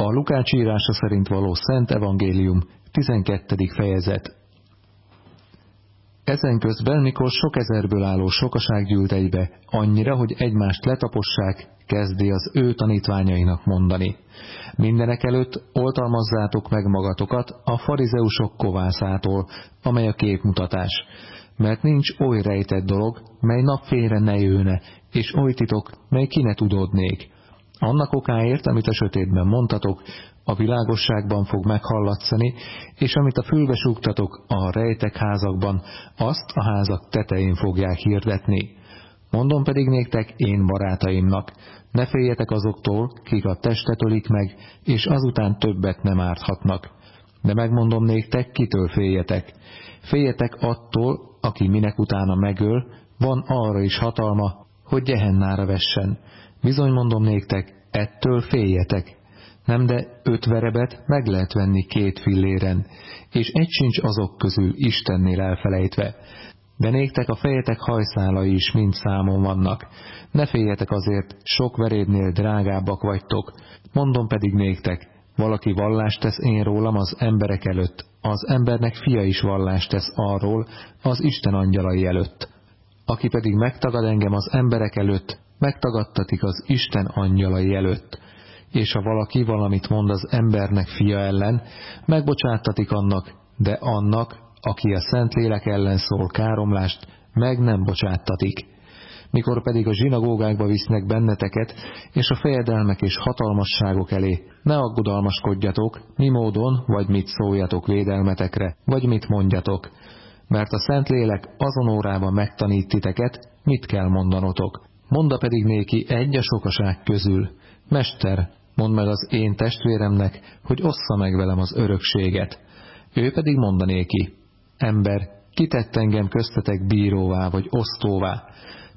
A Lukács írása szerint való Szent Evangélium, 12. fejezet. Ezen közben, mikor sok ezerből álló sokaság gyűlt egybe, annyira, hogy egymást letapossák, kezdi az ő tanítványainak mondani. Mindenek előtt oltalmazzátok meg magatokat a farizeusok kovászától, amely a képmutatás, mert nincs oly rejtett dolog, mely napfényre ne jőne, és oly titok, mely ki ne tudódnék. Annak okáért, amit a sötétben mondtatok, a világosságban fog meghallatszani, és amit a fülbe súgtatok a rejtek házakban, azt a házak tetején fogják hirdetni. Mondom pedig néktek én barátaimnak, ne féljetek azoktól, kik a testet ölik meg, és azután többet nem árthatnak. De megmondom néktek, kitől féljetek. Féljetek attól, aki minek utána megöl, van arra is hatalma, hogy gyehennára vessen. Bizony mondom néktek, ettől féljetek. Nem de öt verebet meg lehet venni két filléren, és egy sincs azok közül Istennél elfelejtve. De néktek a fejetek hajszálai is mind számon vannak. Ne féljetek azért, sok verédnél drágábbak vagytok. Mondom pedig néktek, valaki vallást tesz én rólam az emberek előtt, az embernek fia is vallást tesz arról az Isten angyalai előtt. Aki pedig megtagad engem az emberek előtt, megtagadtatik az Isten angyalai előtt. És ha valaki valamit mond az embernek fia ellen, megbocsáttatik annak, de annak, aki a Szentlélek ellen szól káromlást, meg nem bocsáttatik. Mikor pedig a zsinagógákba visznek benneteket, és a fejedelmek és hatalmasságok elé, ne aggodalmaskodjatok, mi módon, vagy mit szóljatok védelmetekre, vagy mit mondjatok, mert a Szentlélek azon órában megtanít titeket, mit kell mondanotok. Monda pedig néki egy a sokaság közül, Mester, mondd meg az én testvéremnek, hogy ossza meg velem az örökséget. Ő pedig mondanéki, ember, kitett engem köztetek bíróvá vagy osztóvá.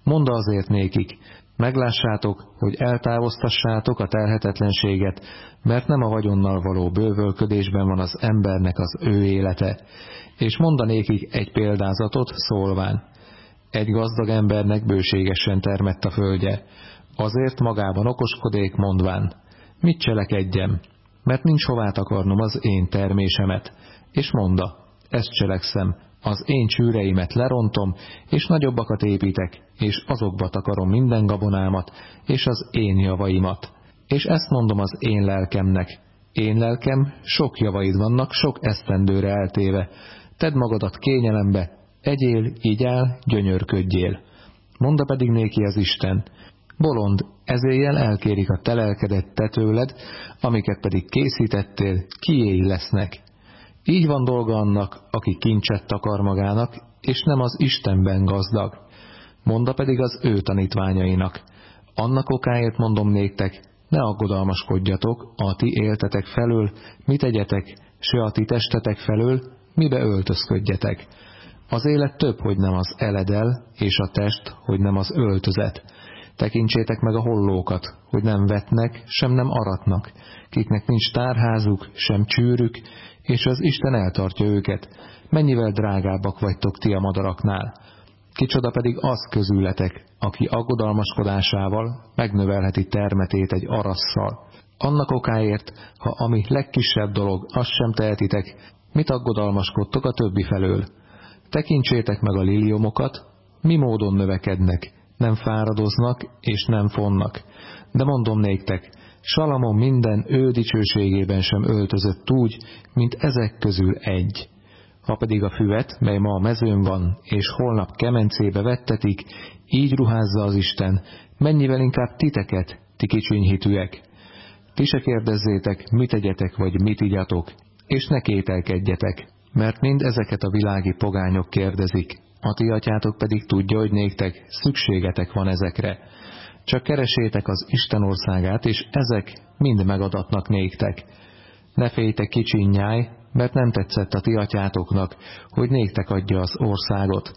Mondd azért nékik, meglássátok, hogy eltávoztassátok a telhetetlenséget, mert nem a vagyonnal való bővölködésben van az embernek az ő élete. És mondanékik egy példázatot szólván. Egy gazdag embernek bőségesen termett a földje, azért magában okoskodék mondván, mit cselekedjem, mert nincs hová akarnom az én termésemet, és monda, ezt cselekszem, az én csűreimet lerontom, és nagyobbakat építek, és azokba takarom minden gabonámat, és az én javaimat. És ezt mondom az én lelkemnek. Én lelkem, sok javaid vannak, sok esztendőre eltéve. Tedd magadat kényelembe, egyél, igyál, gyönyörködjél. Monda pedig néki az Isten, bolond, ezéjjel elkérik a telelkedett tetőled, amiket pedig készítettél, kiéi lesznek. Így van dolga annak, aki kincset takar magának, és nem az Istenben gazdag. Monda pedig az ő tanítványainak. Annak okáért mondom néktek, ne aggodalmaskodjatok a ti éltetek felől, mit egyetek, se a ti testetek felől, mibe öltözködjetek. Az élet több, hogy nem az eledel, és a test, hogy nem az öltözet. Tekintsétek meg a hollókat, hogy nem vetnek, sem nem aratnak, kiknek nincs tárházuk, sem csűrük, és az Isten eltartja őket. Mennyivel drágábbak vagytok ti a madaraknál. Kicsoda pedig az közületek, aki aggodalmaskodásával megnövelheti termetét egy arasszal. Annak okáért, ha ami legkisebb dolog, azt sem tehetitek, mit aggodalmaskodtok a többi felől. Tekintsétek meg a liliomokat, mi módon növekednek, nem fáradoznak és nem fonnak. De mondom néktek, Salamon minden ő dicsőségében sem öltözött úgy, mint ezek közül egy. Ha pedig a füvet, mely ma a mezőn van, és holnap kemencébe vettetik, így ruházza az Isten, mennyivel inkább titeket, ti kicsinyhitűek. Ti se kérdezzétek, mit egyetek, vagy mit igyatok, és ne kételkedjetek, mert mind ezeket a világi pogányok kérdezik, a ti atyátok pedig tudja, hogy néktek szükségetek van ezekre. Csak keresétek az Isten országát, és ezek mind megadatnak néktek. Ne féltek kicsinyáj, mert nem tetszett a ti atyátoknak, hogy néktek adja az országot.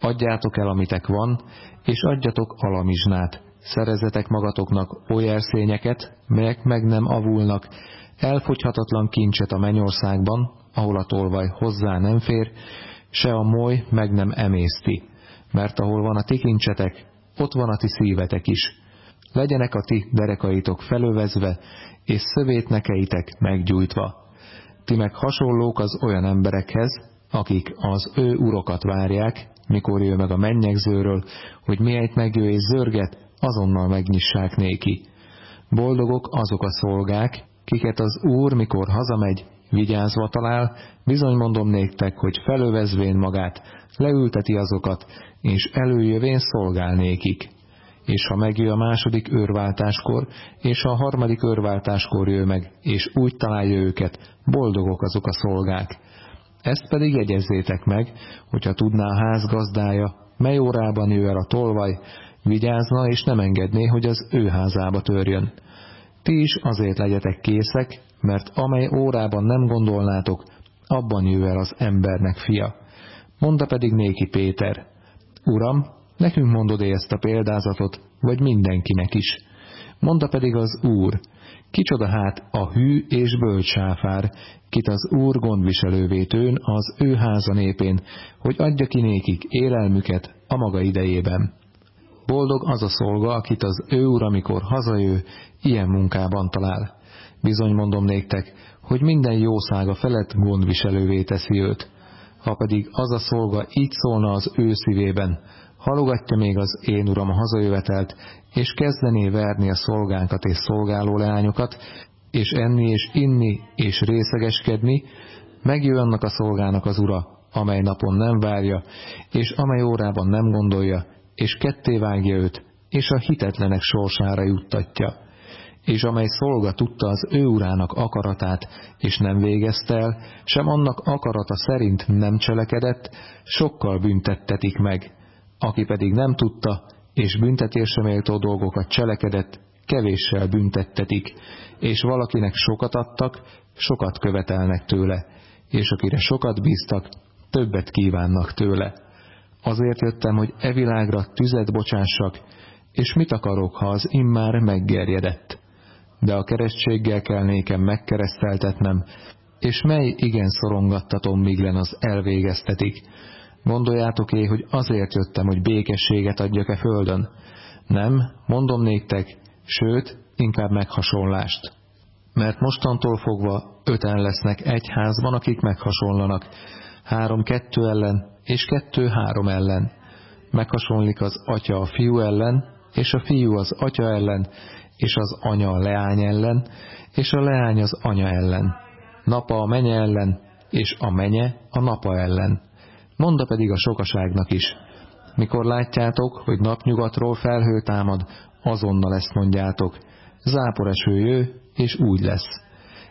Adjátok el, amitek van, és adjatok alamizsnát. Szerezetek magatoknak oly erszényeket, melyek meg nem avulnak, elfogyhatatlan kincset a mennyországban, ahol a tolvaj hozzá nem fér, se a moly meg nem emészti. Mert ahol van a ti kincsetek, ott van a ti szívetek is. legyenek a ti derekaitok felövezve, és szövétnekeitek meggyújtva. Ti meg hasonlók az olyan emberekhez, akik az ő urokat várják, mikor jön meg a mennyegzőről, hogy miért megjő és zörget, azonnal megnyissák néki. Boldogok azok a szolgák, kiket az Úr, mikor hazamegy, vigyázva talál, bizony mondom néktek, hogy felövezvén magát, leülteti azokat, és előjövén szolgál nékik. És ha megjö a második őrváltáskor, és a harmadik őrváltáskor jő meg, és úgy találja őket, boldogok azok a szolgák. Ezt pedig jegyezzétek meg, hogyha tudná a ház gazdája, mely órában jő el a tolvaj, vigyázna és nem engedné, hogy az ő házába törjön. Ti is azért legyetek készek, mert amely órában nem gondolnátok, abban jöjj el az embernek fia. Mondta pedig néki Péter, Uram, nekünk mondod -e ezt a példázatot, vagy mindenkinek is? Mondta pedig az Úr, kicsoda hát a hű és bölcsáfár, kit az Úr gondviselővé tőn az ő háza népén, hogy adja ki nékik élelmüket a maga idejében. Boldog az a szolga, akit az ő úr, amikor hazajő, ilyen munkában talál. Bizony mondom néktek, hogy minden jószága felett gondviselővé teszi őt. Ha pedig az a szolga így szólna az ő szívében, halogatja még az én uram a hazajövetelt, és kezdené verni a szolgánkat és szolgáló leányokat, és enni és inni és részegeskedni, megjön annak a szolgának az ura, amely napon nem várja, és amely órában nem gondolja, és ketté vágja őt, és a hitetlenek sorsára juttatja. És amely szolga tudta az ő urának akaratát, és nem végezte el, sem annak akarata szerint nem cselekedett, sokkal büntettetik meg. Aki pedig nem tudta, és büntetésre méltó dolgokat cselekedett, kevéssel büntettetik, és valakinek sokat adtak, sokat követelnek tőle, és akire sokat bíztak, többet kívánnak tőle. Azért jöttem, hogy e világra tüzet bocsássak, és mit akarok, ha az immár meggerjedett? De a keresztséggel kell nékem megkereszteltetnem, és mely igen szorongattatom, míg len az elvégeztetik. Gondoljátok é, hogy azért jöttem, hogy békességet adjak-e földön? Nem, mondom néktek, sőt, inkább meghasonlást. Mert mostantól fogva öten lesznek egy házban, akik meghasonlanak, három-kettő ellen, és kettő-három ellen. Meghasonlik az atya a fiú ellen, és a fiú az atya ellen, és az anya a leány ellen, és a leány az anya ellen. Napa a menye ellen, és a menye a napa ellen. Monda pedig a sokaságnak is. Mikor látjátok, hogy napnyugatról felhő támad, azonnal ezt mondjátok. Záporeső jő, és úgy lesz.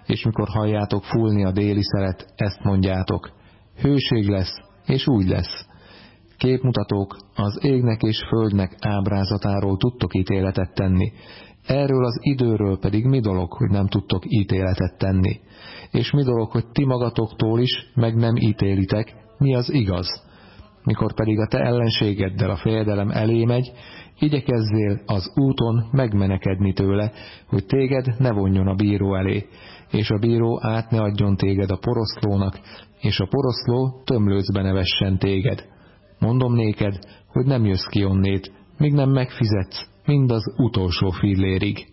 És mikor halljátok fúlni a déli szelet, ezt mondjátok. Hőség lesz, és úgy lesz. Képmutatók az égnek és földnek ábrázatáról tudtok ítéletet tenni, erről az időről pedig mi dolog, hogy nem tudtok ítéletet tenni, és mi dolog, hogy ti magatoktól is meg nem ítélitek, mi az igaz. Mikor pedig a te ellenségeddel a fejedelem elé megy, igyekezzél az úton megmenekedni tőle, hogy téged ne vonjon a bíró elé, és a bíró át ne adjon téged a poroszlónak, és a poroszló tömlőcbe nevessen téged. Mondom néked, hogy nem jössz ki onnét, míg nem megfizetsz mind az utolsó fillérig.